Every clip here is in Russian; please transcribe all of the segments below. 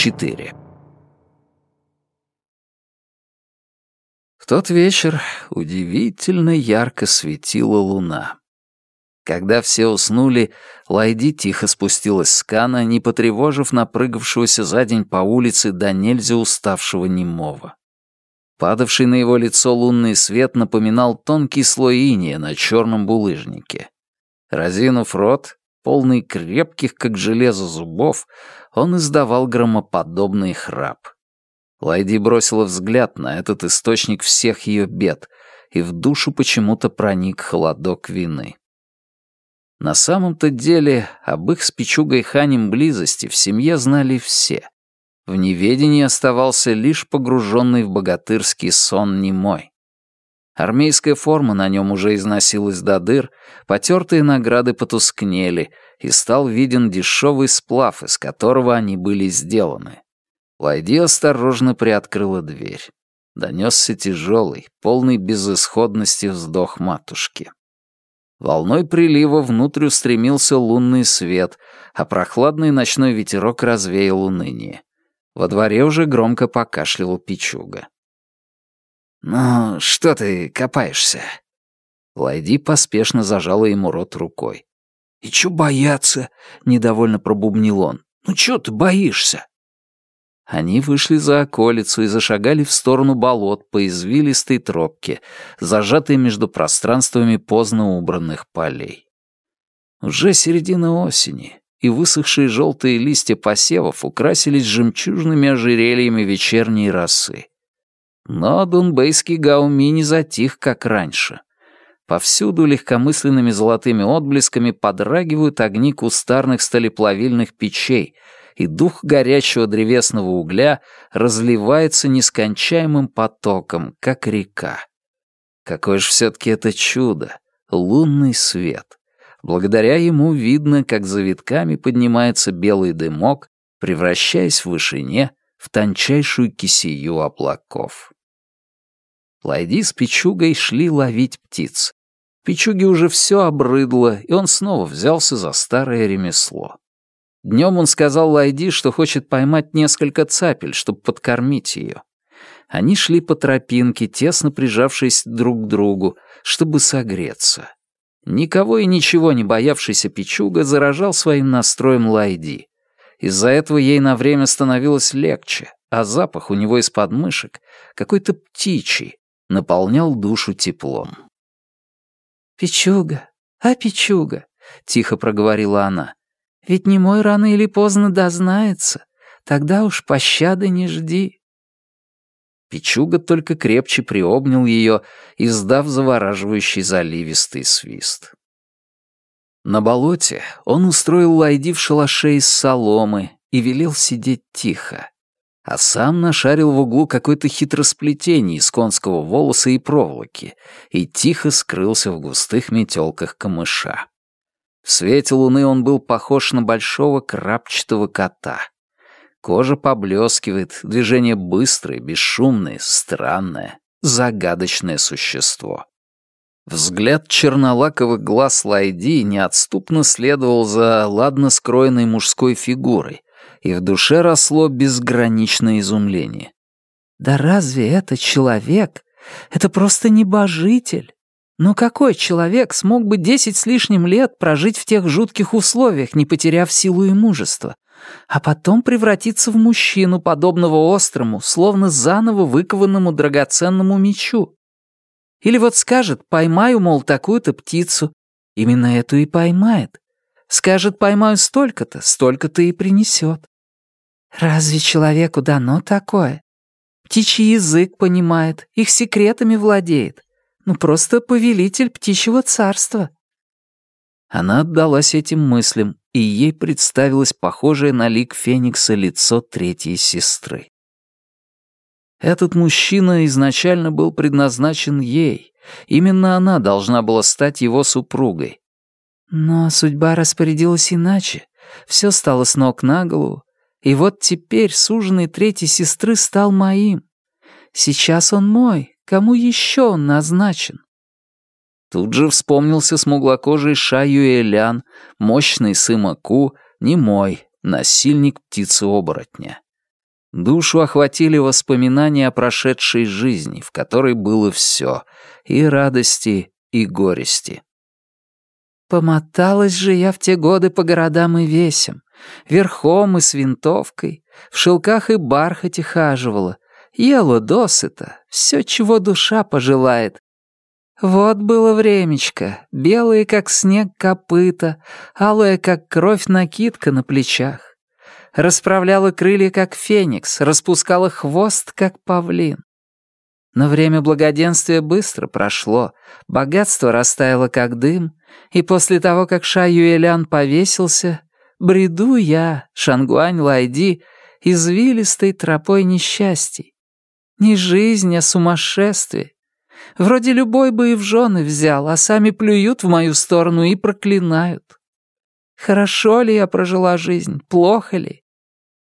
4. В тот вечер удивительно ярко светила луна. Когда все уснули, Лайди тихо спустилась с Кана, не потревожив напрыгавшегося за день по улице до нельзя уставшего немого. Падавший на его лицо лунный свет напоминал тонкий слой иния на черном булыжнике. Разинув рот, полный крепких, как железо, зубов, он издавал громоподобный храп. Лайди бросила взгляд на этот источник всех ее бед, и в душу почему-то проник холодок вины. На самом-то деле об их с Пичугой Ханем близости в семье знали все. В неведении оставался лишь погруженный в богатырский сон немой. Армейская форма на нем уже износилась до дыр, потертые награды потускнели, и стал виден дешевый сплав, из которого они были сделаны. Лайди осторожно приоткрыла дверь. Донесся тяжелый, полный безысходности вздох матушки. Волной прилива внутрь устремился лунный свет, а прохладный ночной ветерок развеял уныние. Во дворе уже громко покашлял Пичуга. «Ну, что ты копаешься?» Лайди поспешно зажала ему рот рукой. «И чё бояться?» — недовольно пробубнил он. «Ну чё ты боишься?» Они вышли за околицу и зашагали в сторону болот по извилистой тропке, зажатой между пространствами поздно убранных полей. Уже середина осени, и высохшие желтые листья посевов украсились жемчужными ожерельями вечерней росы. Но дунбейский гауми не затих, как раньше. Повсюду легкомысленными золотыми отблесками подрагивают огни кустарных столеплавильных печей — и дух горячего древесного угля разливается нескончаемым потоком, как река. Какое же все-таки это чудо, лунный свет. Благодаря ему видно, как за витками поднимается белый дымок, превращаясь в вышине в тончайшую кисею облаков. Лайди с Пичугой шли ловить птиц. Пичуге уже все обрыдло, и он снова взялся за старое ремесло. Днем он сказал Лайди, что хочет поймать несколько цапель, чтобы подкормить ее. Они шли по тропинке, тесно прижавшись друг к другу, чтобы согреться. Никого и ничего не боявшийся Пичуга заражал своим настроем Лайди. Из-за этого ей на время становилось легче, а запах у него из подмышек, какой-то птичий, наполнял душу теплом. «Пичуга, а Пичуга», — тихо проговорила она, ведь не мой рано или поздно дознается. Тогда уж пощады не жди». Пичуга только крепче приобнял ее, издав завораживающий заливистый свист. На болоте он устроил Лайди в шалаше из соломы и велел сидеть тихо, а сам нашарил в углу какое-то хитросплетение из конского волоса и проволоки и тихо скрылся в густых метелках камыша. В свете луны он был похож на большого крапчатого кота. Кожа поблескивает, движение быстрое, бесшумное, странное, загадочное существо. Взгляд чернолаковых глаз Лайди неотступно следовал за ладно скроенной мужской фигурой, и в душе росло безграничное изумление. «Да разве это человек? Это просто небожитель!» Но какой человек смог бы десять с лишним лет прожить в тех жутких условиях, не потеряв силу и мужество, а потом превратиться в мужчину, подобного острому, словно заново выкованному драгоценному мечу? Или вот скажет, поймаю, мол, такую-то птицу. Именно эту и поймает. Скажет, поймаю столько-то, столько-то и принесет. Разве человеку дано такое? Птичий язык понимает, их секретами владеет. Ну, просто повелитель птичьего царства». Она отдалась этим мыслям, и ей представилось похожее на лик Феникса лицо третьей сестры. Этот мужчина изначально был предназначен ей. Именно она должна была стать его супругой. Но судьба распорядилась иначе. Все стало с ног на голову. И вот теперь суженый третьей сестры стал моим. Сейчас он мой, Кому еще он назначен? Тут же вспомнился смуглокожий Ша Юэлян, мощный Сыма Ку, немой, насильник птицы-оборотня. Душу охватили воспоминания о прошедшей жизни, в которой было все — и радости, и горести. Помоталась же я в те годы по городам и весям, верхом и с винтовкой, в шелках и бархате хаживала, ела досыта, все, чего душа пожелает. Вот было времечко, белые, как снег, копыта, алая, как кровь, накидка на плечах. Расправляла крылья, как феникс, распускала хвост, как павлин. Но время благоденствия быстро прошло, богатство растаяло, как дым, и после того, как Ша Юэлян повесился, бреду я, Шангуань Лайди, извилистой тропой несчастий. Не жизнь, а сумасшествие. Вроде любой бы и в жены взял, а сами плюют в мою сторону и проклинают. Хорошо ли я прожила жизнь, плохо ли?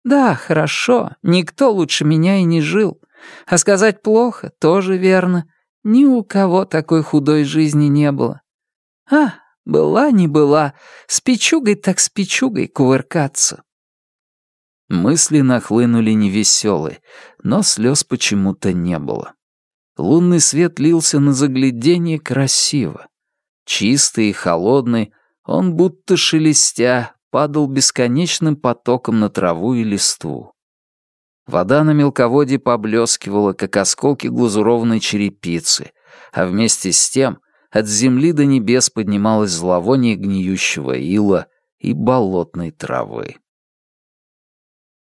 Да, хорошо, никто лучше меня и не жил. А сказать плохо тоже верно. Ни у кого такой худой жизни не было. А, была не была, с печугой так с печугой кувыркаться. Мысли нахлынули невеселые, но слез почему-то не было. Лунный свет лился на заглядение красиво. Чистый и холодный, он будто шелестя падал бесконечным потоком на траву и листву. Вода на мелководье поблескивала, как осколки глазурованной черепицы, а вместе с тем от земли до небес поднималось зловоние гниющего ила и болотной травы.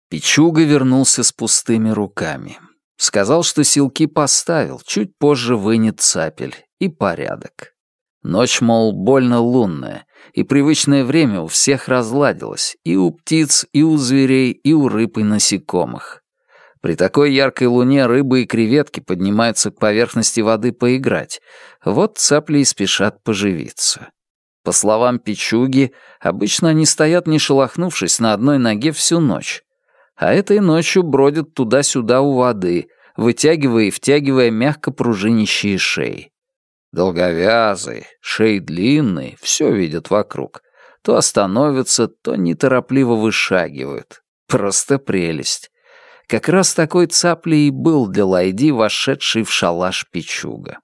Пичуга вернулся с пустыми руками. Сказал, что силки поставил, чуть позже вынет цапель, и порядок. Ночь, мол, больно лунная, и привычное время у всех разладилось, и у птиц, и у зверей, и у рыб и насекомых. При такой яркой луне рыбы и креветки поднимаются к поверхности воды поиграть. Вот цапли и спешат поживиться. По словам Пичуги, обычно они стоят не шелохнувшись на одной ноге всю ночь. А этой ночью бродят туда-сюда у воды, вытягивая и втягивая мягко пружинищие шеи. Долговязые, шеи длинные, все видят вокруг. То остановятся, то неторопливо вышагивают. Просто прелесть. Как раз такой цаплей и был для Лайди, вошедший в шалаш Пичуга.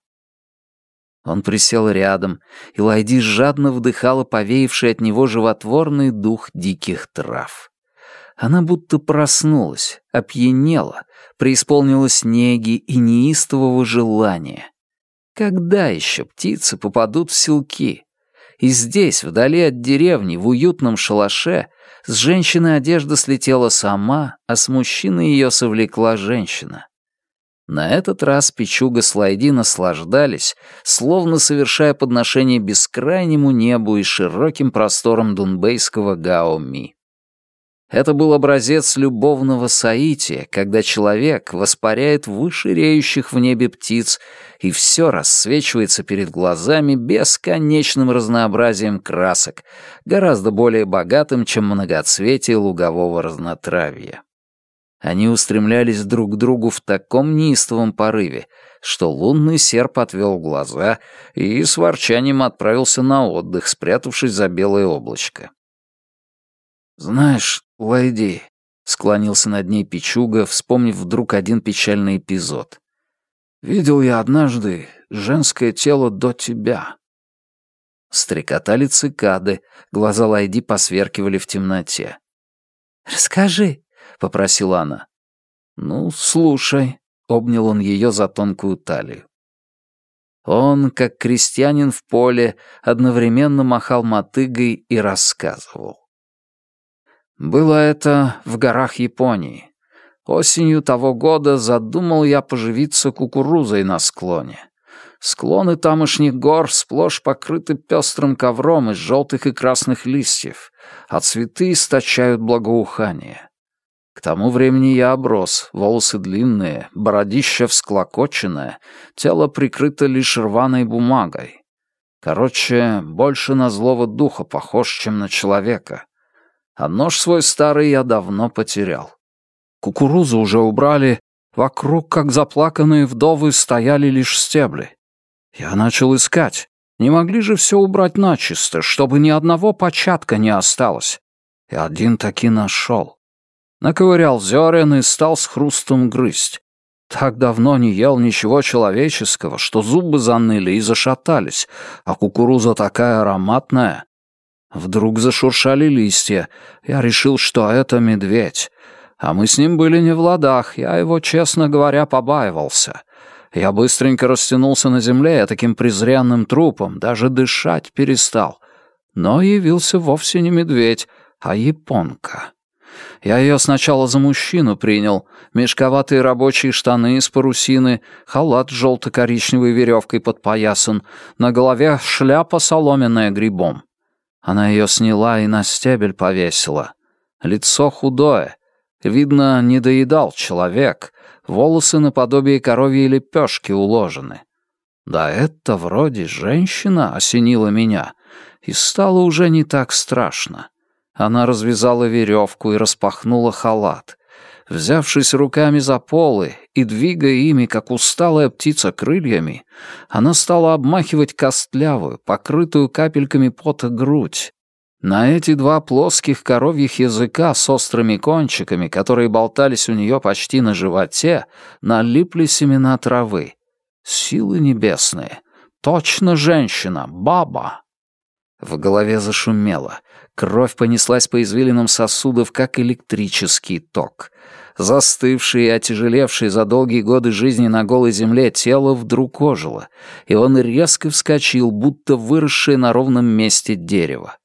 Он присел рядом, и Лайди жадно вдыхала повеявший от него животворный дух диких трав. Она будто проснулась, опьянела, преисполнилась неги и неистового желания. Когда еще птицы попадут в селки? И здесь, вдали от деревни, в уютном шалаше, с женщины одежда слетела сама, а с мужчины ее совлекла женщина. На этот раз Пичуга с Лайди наслаждались, словно совершая подношение бескрайнему небу и широким просторам дунбейского Гаоми. Это был образец любовного соития, когда человек воспаряет выше реющих в небе птиц, и все рассвечивается перед глазами бесконечным разнообразием красок, гораздо более богатым, чем многоцветие лугового разнотравья. Они устремлялись друг к другу в таком неистовом порыве, что лунный серп отвел глаза и с ворчанием отправился на отдых, спрятавшись за белое облачко. «Знаешь, Лайди», — склонился над ней Пичуга, вспомнив вдруг один печальный эпизод. «Видел я однажды женское тело до тебя». Стрекотали цикады, глаза Лайди посверкивали в темноте. «Расскажи», — попросила она. «Ну, слушай», — обнял он ее за тонкую талию. Он, как крестьянин в поле, одновременно махал мотыгой и рассказывал. Было это в горах Японии. Осенью того года задумал я поживиться кукурузой на склоне. Склоны тамошних гор сплошь покрыты пестрым ковром из желтых и красных листьев, а цветы источают благоухание. К тому времени я оброс, волосы длинные, бородища всклокоченное, тело прикрыто лишь рваной бумагой. Короче, больше на злого духа похож, чем на человека а нож свой старый я давно потерял. Кукурузу уже убрали, вокруг, как заплаканные вдовы, стояли лишь стебли. Я начал искать. Не могли же все убрать начисто, чтобы ни одного початка не осталось. И один таки нашел. Наковырял зерен и стал с хрустом грызть. Так давно не ел ничего человеческого, что зубы заныли и зашатались, а кукуруза такая ароматная. Вдруг зашуршали листья. Я решил, что это медведь. А мы с ним были не в ладах, я его, честно говоря, побаивался. Я быстренько растянулся на земле я таким презренным трупом, даже дышать перестал. Но явился вовсе не медведь, а японка. Я ее сначала за мужчину принял. Мешковатые рабочие штаны из парусины, халат с желто-коричневой веревкой подпоясан, на голове шляпа соломенная грибом. Она ее сняла и на стебель повесила. Лицо худое. Видно, не доедал человек. Волосы наподобие коровьей лепешки уложены. Да это вроде женщина осенила меня, и стало уже не так страшно. Она развязала веревку и распахнула халат. Взявшись руками за полы и двигая ими, как усталая птица крыльями, она стала обмахивать костлявую, покрытую капельками пота грудь. На эти два плоских коровьих языка с острыми кончиками, которые болтались у нее почти на животе, налипли семена травы. Силы небесные. Точно женщина, баба. В голове зашумело. Кровь понеслась по извилинам сосудов, как электрический ток. Застывшее и отяжелевшее за долгие годы жизни на голой земле тело вдруг ожило, и он резко вскочил, будто выросшее на ровном месте дерево.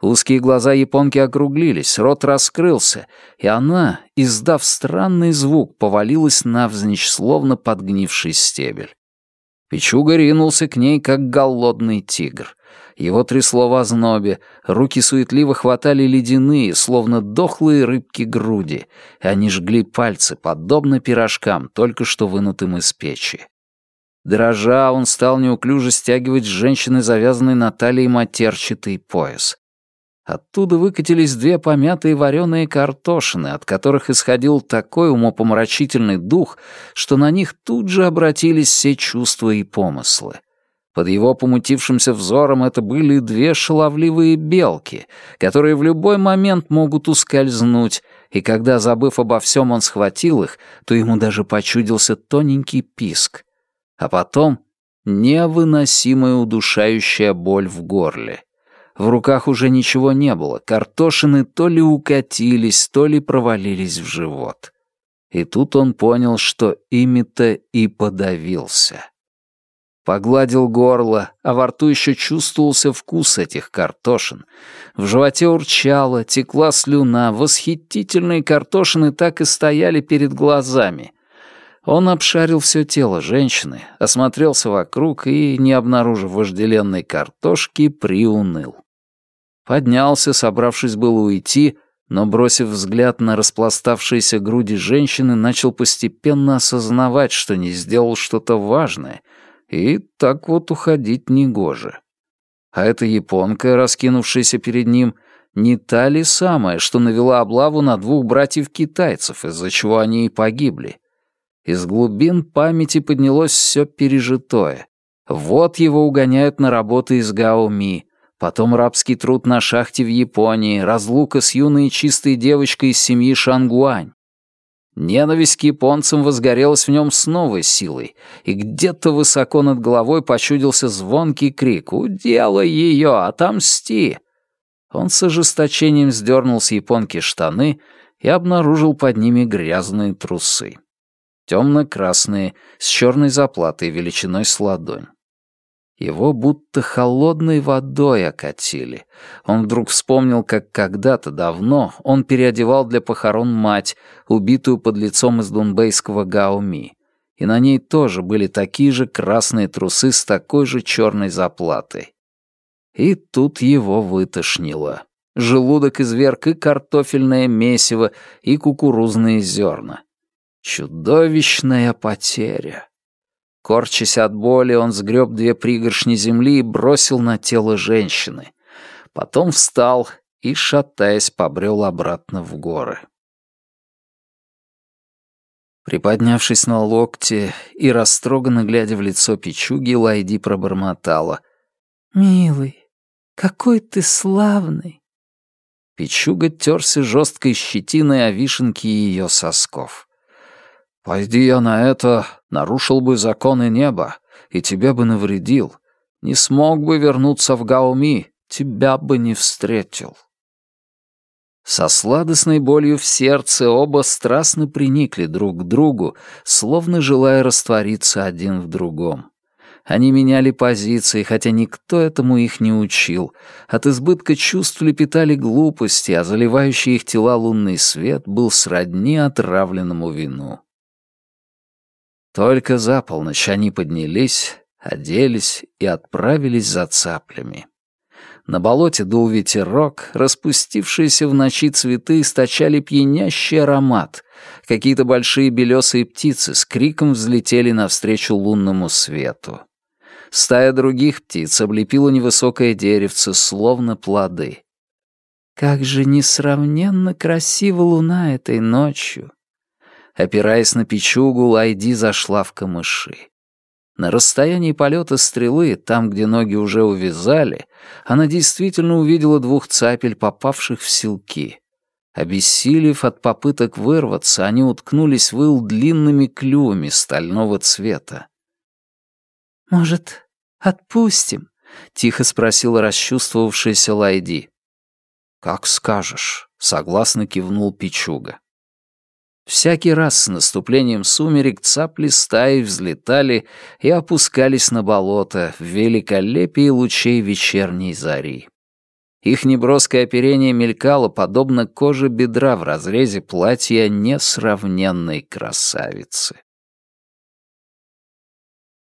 Узкие глаза японки округлились, рот раскрылся, и она, издав странный звук, повалилась навзничь, словно подгнивший стебель. Пичуга ринулся к ней, как голодный тигр — его трясло в ознобе, руки суетливо хватали ледяные, словно дохлые рыбки груди, и они жгли пальцы, подобно пирожкам, только что вынутым из печи. Дрожа, он стал неуклюже стягивать с женщины завязанный на талии матерчатый пояс. Оттуда выкатились две помятые вареные картошины, от которых исходил такой умопомрачительный дух, что на них тут же обратились все чувства и помыслы. Под его помутившимся взором это были две шаловливые белки, которые в любой момент могут ускользнуть, и когда, забыв обо всем, он схватил их, то ему даже почудился тоненький писк. А потом невыносимая удушающая боль в горле. В руках уже ничего не было, картошины то ли укатились, то ли провалились в живот. И тут он понял, что ими-то и подавился. Погладил горло, а во рту еще чувствовался вкус этих картошин. В животе урчало, текла слюна, восхитительные картошины так и стояли перед глазами. Он обшарил все тело женщины, осмотрелся вокруг и, не обнаружив вожделенной картошки, приуныл. Поднялся, собравшись было уйти, но, бросив взгляд на распластавшиеся груди женщины, начал постепенно осознавать, что не сделал что-то важное — и так вот уходить негоже. А эта японка, раскинувшаяся перед ним, не та ли самая, что навела облаву на двух братьев-китайцев, из-за чего они и погибли? Из глубин памяти поднялось все пережитое. Вот его угоняют на работы из Гаоми, потом рабский труд на шахте в Японии, разлука с юной чистой девочкой из семьи Шангуань. Ненависть к японцам возгорелась в нем с новой силой, и где-то высоко над головой почудился звонкий крик «Уделай ее, отомсти!». Он с ожесточением сдернул с японки штаны и обнаружил под ними грязные трусы. Темно-красные, с черной заплатой величиной с ладонь. Его будто холодной водой окатили. Он вдруг вспомнил, как когда-то давно он переодевал для похорон мать, убитую под лицом из дунбейского Гауми. И на ней тоже были такие же красные трусы с такой же черной заплатой. И тут его вытошнило. Желудок изверг и картофельное месиво, и кукурузные зерна. Чудовищная потеря. Корчась от боли, он сгреб две пригоршни земли и бросил на тело женщины. Потом встал и, шатаясь, побрел обратно в горы. Приподнявшись на локте и растроганно глядя в лицо Пичуги, Лайди пробормотала. «Милый, какой ты славный!» Пичуга терся жесткой щетиной о вишенке ее сосков. «Пойди я на это, нарушил бы законы неба, и тебе бы навредил. Не смог бы вернуться в Гауми, тебя бы не встретил». Со сладостной болью в сердце оба страстно приникли друг к другу, словно желая раствориться один в другом. Они меняли позиции, хотя никто этому их не учил. От избытка чувств лепетали глупости, а заливающий их тела лунный свет был сродни отравленному вину. Только за полночь они поднялись, оделись и отправились за цаплями. На болоте дул ветерок, распустившиеся в ночи цветы источали пьянящий аромат. Какие-то большие белесые птицы с криком взлетели навстречу лунному свету. Стая других птиц облепила невысокое деревце, словно плоды. «Как же несравненно красива луна этой ночью!» Опираясь на печугу, Лайди зашла в камыши. На расстоянии полета стрелы, там, где ноги уже увязали, она действительно увидела двух цапель, попавших в селки. Обессилев от попыток вырваться, они уткнулись в ил длинными клювами стального цвета. «Может, отпустим?» — тихо спросила расчувствовавшаяся Лайди. «Как скажешь», — согласно кивнул Пичуга. Всякий раз с наступлением сумерек цапли стаи взлетали и опускались на болото в великолепии лучей вечерней зари. Их неброское оперение мелькало, подобно коже бедра в разрезе платья несравненной красавицы.